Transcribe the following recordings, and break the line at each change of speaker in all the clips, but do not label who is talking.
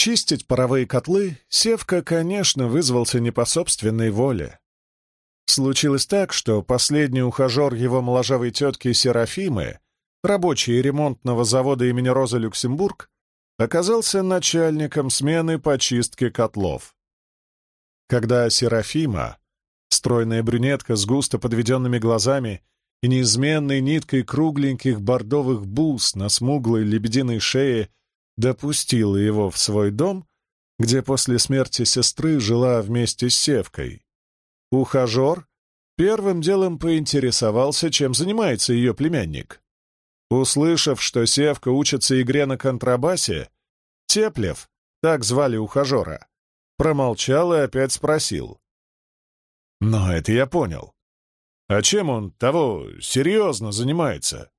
Чистить паровые котлы Севка, конечно, вызвался не по собственной воле. Случилось так, что последний ухажер его моложавой тетки Серафимы, рабочий ремонтного завода имени Роза Люксембург, оказался начальником смены по чистке котлов. Когда Серафима, стройная брюнетка с густо подведенными глазами и неизменной ниткой кругленьких бордовых бус на смуглой лебединой шее, допустила его в свой дом, где после смерти сестры жила вместе с Севкой. Ухажер первым делом поинтересовался, чем занимается ее племянник. Услышав, что Севка учится игре на контрабасе, Теплев, так звали ухажера, промолчал и опять спросил. «Но это я понял. А чем он того серьезно занимается?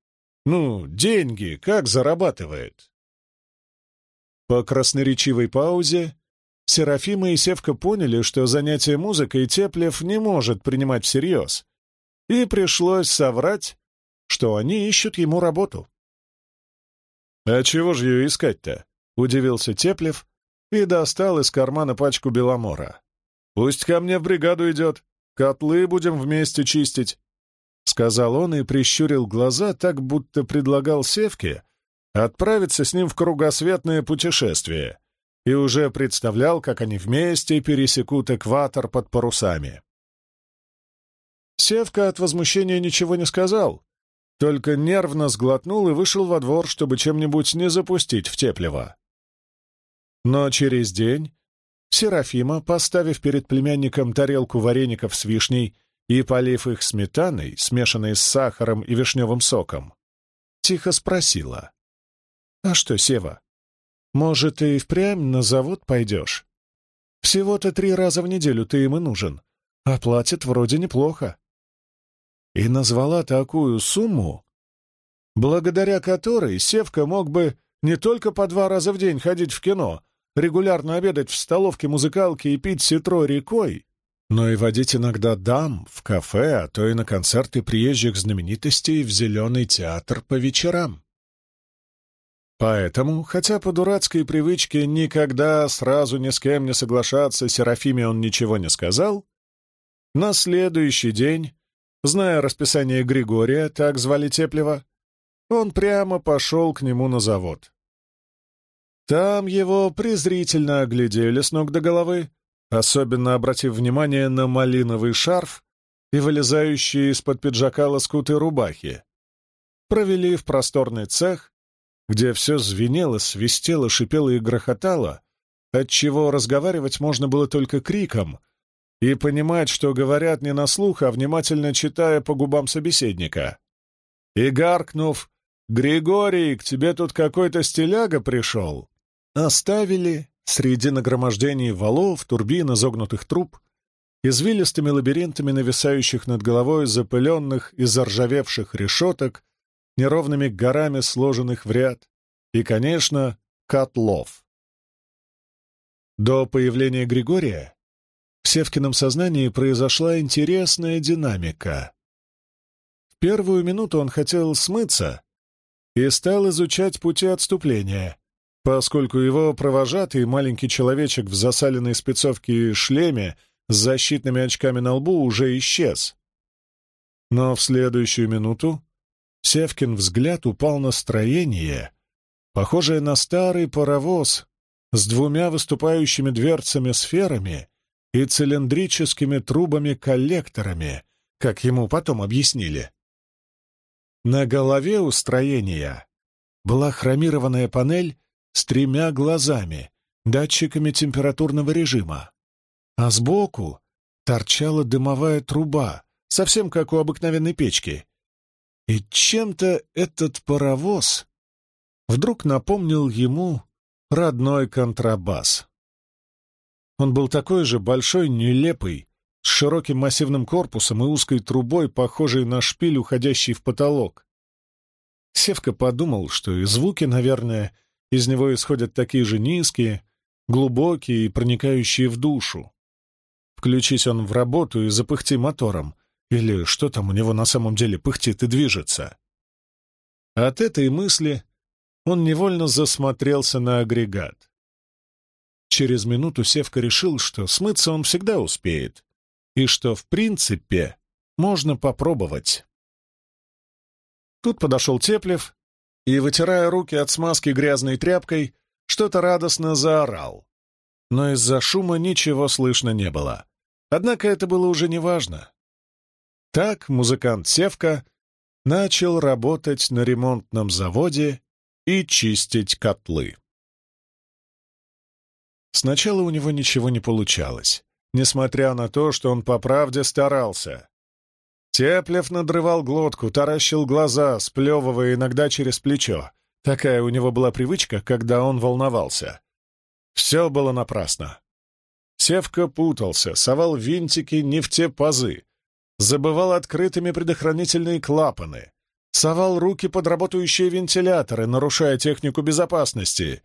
Ну, деньги как зарабатывает?» По красноречивой паузе Серафима и Севка поняли, что занятие музыкой Теплев не может принимать всерьез, и пришлось соврать, что они ищут ему работу. «А чего же ее искать-то?» — удивился Теплев и достал из кармана пачку беломора. «Пусть ко мне в бригаду идет, котлы будем вместе чистить», — сказал он и прищурил глаза так, будто предлагал Севке отправиться с ним в кругосветное путешествие и уже представлял, как они вместе пересекут экватор под парусами. Севка от возмущения ничего не сказал, только нервно сглотнул и вышел во двор, чтобы чем-нибудь не запустить в Теплево. Но через день Серафима, поставив перед племянником тарелку вареников с вишней и полив их сметаной, смешанной с сахаром и вишневым соком, тихо спросила. «А что, Сева, может, и впрямь на завод пойдешь? Всего-то три раза в неделю ты им и нужен, а платят вроде неплохо». И назвала такую сумму, благодаря которой Севка мог бы не только по два раза в день ходить в кино, регулярно обедать в столовке музыкалки и пить ситро рекой, но и водить иногда дам в кафе, а то и на концерты приезжих знаменитостей в Зеленый театр по вечерам. Поэтому, хотя по дурацкой привычке никогда сразу ни с кем не соглашаться Серафиме он ничего не сказал, на следующий день, зная расписание Григория, так звали Теплева, он прямо пошел к нему на завод. Там его презрительно оглядели с ног до головы, особенно обратив внимание на малиновый шарф и вылезающие из-под пиджака лоскуты рубахи. Провели в просторный цех, где все звенело, свистело, шипело и грохотало, отчего разговаривать можно было только криком и понимать, что говорят не на слух, а внимательно читая по губам собеседника. И гаркнув «Григорий, к тебе тут какой-то стиляга пришел!» оставили среди нагромождений валов, турбин, изогнутых труб, извилистыми лабиринтами нависающих над головой запыленных и заржавевших решеток, неровными горами сложенных в ряд, и, конечно, котлов. До появления Григория в Севкином сознании произошла интересная динамика. В первую минуту он хотел смыться и стал изучать пути отступления, поскольку его провожатый маленький человечек в засаленной спецовке и шлеме с защитными очками на лбу уже исчез. Но в следующую минуту Севкин взгляд упал на строение, похожее на старый паровоз с двумя выступающими дверцами-сферами и цилиндрическими трубами-коллекторами, как ему потом объяснили. На голове у строения была хромированная панель с тремя глазами, датчиками температурного режима, а сбоку торчала дымовая труба, совсем как у обыкновенной печки, и чем-то этот паровоз вдруг напомнил ему родной контрабас. Он был такой же большой, нелепый, с широким массивным корпусом и узкой трубой, похожей на шпиль, уходящий в потолок. Севка подумал, что и звуки, наверное, из него исходят такие же низкие, глубокие и проникающие в душу. Включись он в работу и запыхти мотором, или что там у него на самом деле пыхтит и движется? От этой мысли он невольно засмотрелся на агрегат. Через минуту Севка решил, что смыться он всегда успеет, и что, в принципе, можно попробовать. Тут подошел Теплев и, вытирая руки от смазки грязной тряпкой, что-то радостно заорал. Но из-за шума ничего слышно не было. Однако это было уже неважно. Так музыкант Севка начал работать на ремонтном заводе и чистить котлы. Сначала у него ничего не получалось, несмотря на то, что он по правде старался. Теплев надрывал глотку, таращил глаза, сплевывая иногда через плечо. Такая у него была привычка, когда он волновался. Все было напрасно. Севка путался, совал винтики не в те пазы, забывал открытыми предохранительные клапаны, совал руки под работающие вентиляторы, нарушая технику безопасности.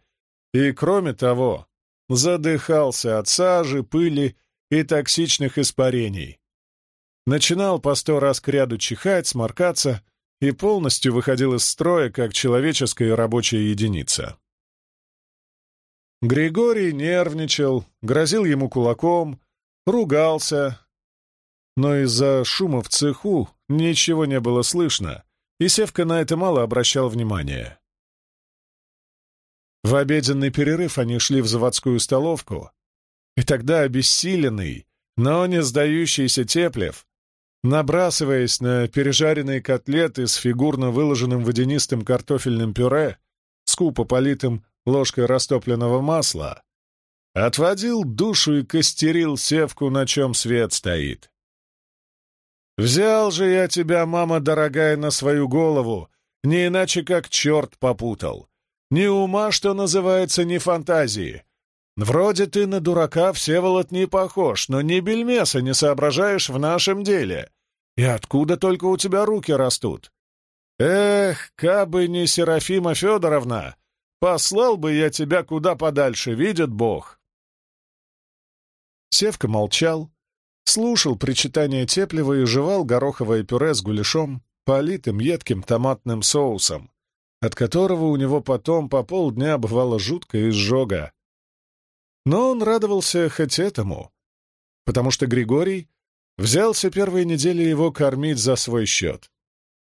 И, кроме того, задыхался от сажи, пыли и токсичных испарений. Начинал по сто раз кряду чихать, сморкаться и полностью выходил из строя как человеческая рабочая единица. Григорий нервничал, грозил ему кулаком, ругался, но из-за шума в цеху ничего не было слышно, и Севка на это мало обращал внимания. В обеденный перерыв они шли в заводскую столовку, и тогда обессиленный, но не сдающийся Теплев, набрасываясь на пережаренные котлеты с фигурно выложенным водянистым картофельным пюре, скупо политым ложкой растопленного масла, отводил душу и костерил Севку, на чем свет стоит. «Взял же я тебя, мама дорогая, на свою голову, не иначе как черт попутал. Ни ума, что называется, ни фантазии. Вроде ты на дурака, Всеволод, не похож, но ни бельмеса не соображаешь в нашем деле. И откуда только у тебя руки растут? Эх, кабы не Серафима Федоровна, послал бы я тебя куда подальше, видит Бог. Севка молчал, слушал причитания Теплева и жевал гороховое пюре с гуляшом, политым едким томатным соусом, от которого у него потом по полдня бывала жуткая изжога. Но он радовался хоть этому, потому что Григорий взялся первые недели его кормить за свой счет.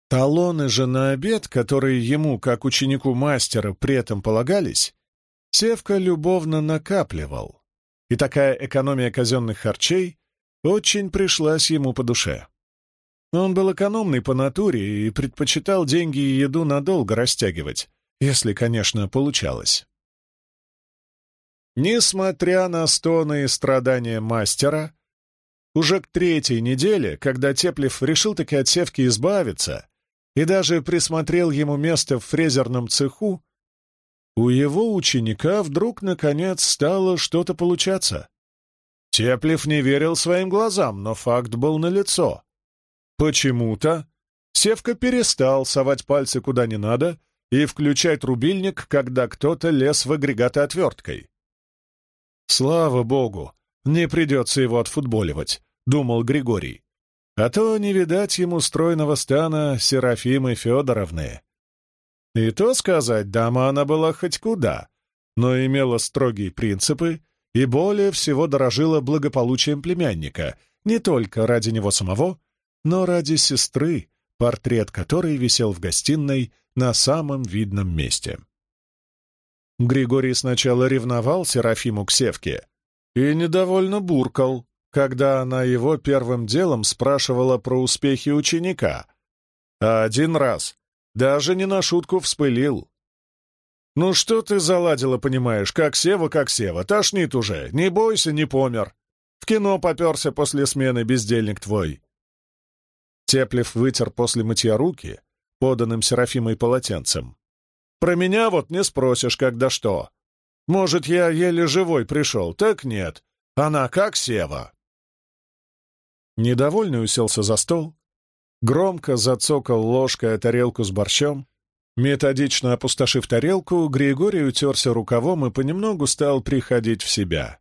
Талоны же на обед, которые ему, как ученику мастера, при этом полагались, Севка любовно накапливал, и такая экономия казенных харчей очень пришлась ему по душе. Он был экономный по натуре и предпочитал деньги и еду надолго растягивать, если, конечно, получалось. Несмотря на стоны и страдания мастера, уже к третьей неделе, когда Теплев решил таки от севки избавиться и даже присмотрел ему место в фрезерном цеху, у его ученика вдруг, наконец, стало что-то получаться. Теплев не верил своим глазам, но факт был налицо. Почему-то Севка перестал совать пальцы куда не надо и включать рубильник, когда кто-то лез в агрегаты отверткой. «Слава богу, не придется его отфутболивать», — думал Григорий. «А то не видать ему стройного стана Серафимы Федоровны». И то сказать, дама она была хоть куда, но имела строгие принципы и более всего дорожила благополучием племянника, не только ради него самого, но ради сестры, портрет которой висел в гостиной на самом видном месте. Григорий сначала ревновал Серафиму к Севке и недовольно буркал, когда она его первым делом спрашивала про успехи ученика, а один раз даже не на шутку вспылил. «Ну что ты заладила, понимаешь, как Сева, как Сева, тошнит уже, не бойся, не помер. В кино поперся после смены бездельник твой. Теплев вытер после мытья руки, поданным Серафимой полотенцем. «Про меня вот не спросишь, когда что. Может, я еле живой пришел, так нет. Она как Сева». Недовольный уселся за стол, громко зацокал ложкой о тарелку с борщом. Методично опустошив тарелку, Григорий утерся рукавом и понемногу стал приходить в себя.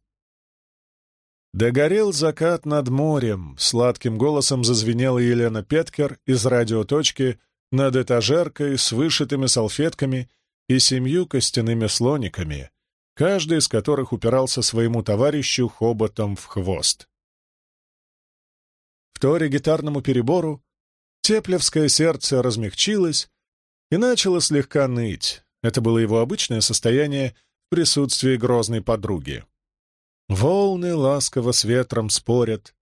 Догорел закат над морем, сладким голосом зазвенела Елена Петкер из радиоточки над этажеркой с вышитыми салфетками и семью костяными слониками, каждый из которых упирался своему товарищу хоботом в хвост. В торе гитарному перебору Теплевское сердце размягчилось и начало слегка ныть. Это было его обычное состояние в присутствии грозной подруги. Волны ласково с ветром спорят,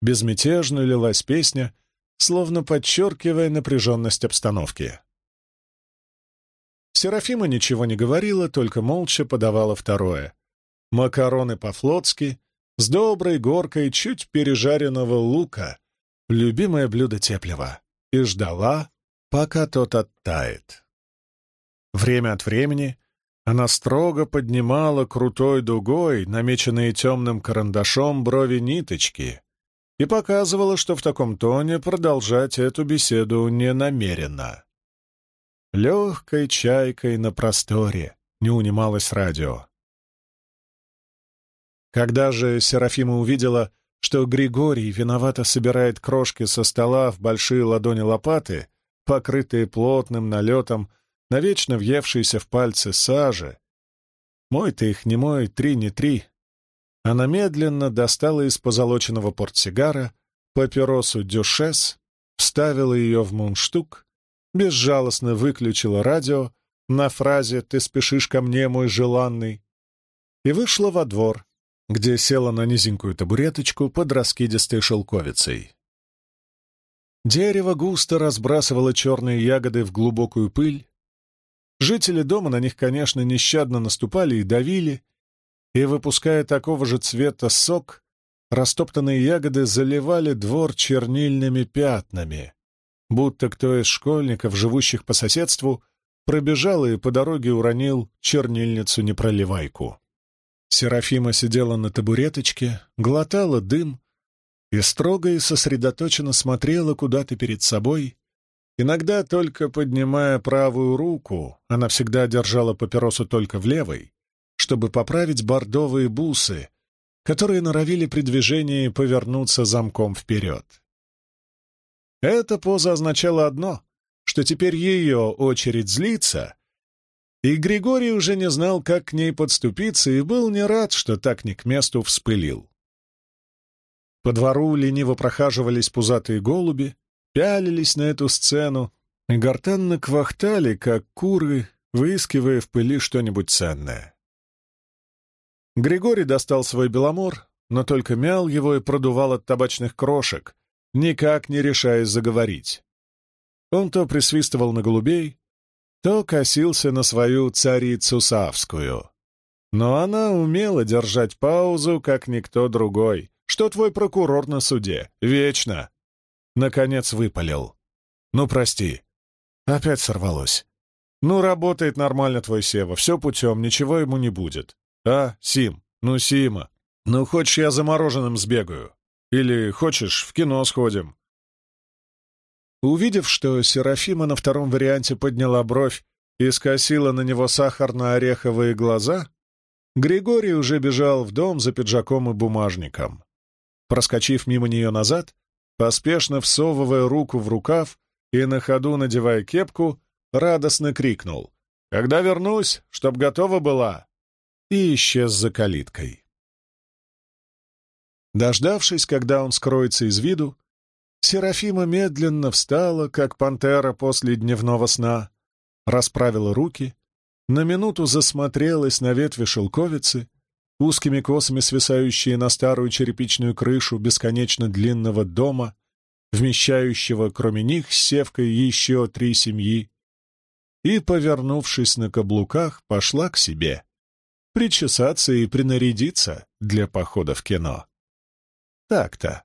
безмятежно лилась песня, словно подчеркивая напряженность обстановки. Серафима ничего не говорила, только молча подавала второе. Макароны по-флотски с доброй горкой чуть пережаренного лука, любимое блюдо Теплева, и ждала, пока тот оттает. Время от времени она строго поднимала крутой дугой, намеченные темным карандашом брови ниточки, и показывала, что в таком тоне продолжать эту беседу не намерена. Легкой чайкой на просторе не унималось радио. Когда же Серафима увидела, что Григорий виновато собирает крошки со стола в большие ладони лопаты, покрытые плотным налетом, навечно въевшиеся в пальцы сажи, мой ты их не мой, три не три, она медленно достала из позолоченного портсигара папиросу «Дюшес», вставила ее в мундштук безжалостно выключила радио на фразе «Ты спешишь ко мне, мой желанный» и вышла во двор, где села на низенькую табуреточку под раскидистой шелковицей. Дерево густо разбрасывало черные ягоды в глубокую пыль. Жители дома на них, конечно, нещадно наступали и давили, и, выпуская такого же цвета сок, растоптанные ягоды заливали двор чернильными пятнами, будто кто из школьников, живущих по соседству, пробежал и по дороге уронил чернильницу-непроливайку. Серафима сидела на табуреточке, глотала дым и строго и сосредоточенно смотрела куда-то перед собой, иногда только поднимая правую руку, она всегда держала папиросу только в левой, чтобы поправить бордовые бусы, которые норовили при движении повернуться замком вперед. Эта поза означала одно, что теперь ее очередь злиться, и Григорий уже не знал, как к ней подступиться, и был не рад, что так не к месту вспылил. По двору лениво прохаживались пузатые голуби, пялились на эту сцену и гортанно квахтали, как куры, выискивая в пыли что-нибудь ценное. Григорий достал свой беломор, но только мял его и продувал от табачных крошек, никак не решаясь заговорить. Он то присвистывал на голубей, то косился на свою царицу Савскую. Но она умела держать паузу, как никто другой. Что твой прокурор на суде? Вечно. Наконец выпалил. Ну, прости. Опять сорвалось. Ну, работает нормально твой Сева, все путем, ничего ему не будет. А, Сим? Ну, Сима. Ну, хочешь, я замороженным сбегаю? Или, хочешь, в кино сходим?» Увидев, что Серафима на втором варианте подняла бровь и скосила на него сахарно-ореховые глаза, Григорий уже бежал в дом за пиджаком и бумажником. Проскочив мимо нее назад, поспешно всовывая руку в рукав и на ходу надевая кепку, радостно крикнул «Когда вернусь, чтоб готова была!» и исчез за калиткой. Дождавшись, когда он скроется из виду, Серафима медленно встала, как пантера после дневного сна, расправила руки, на минуту засмотрелась на ветви шелковицы, узкими косами свисающие на старую черепичную крышу бесконечно длинного дома, вмещающего, кроме них, с севкой еще три семьи, и, повернувшись на каблуках, пошла к себе, причесаться и принарядиться для похода в кино. Так-то.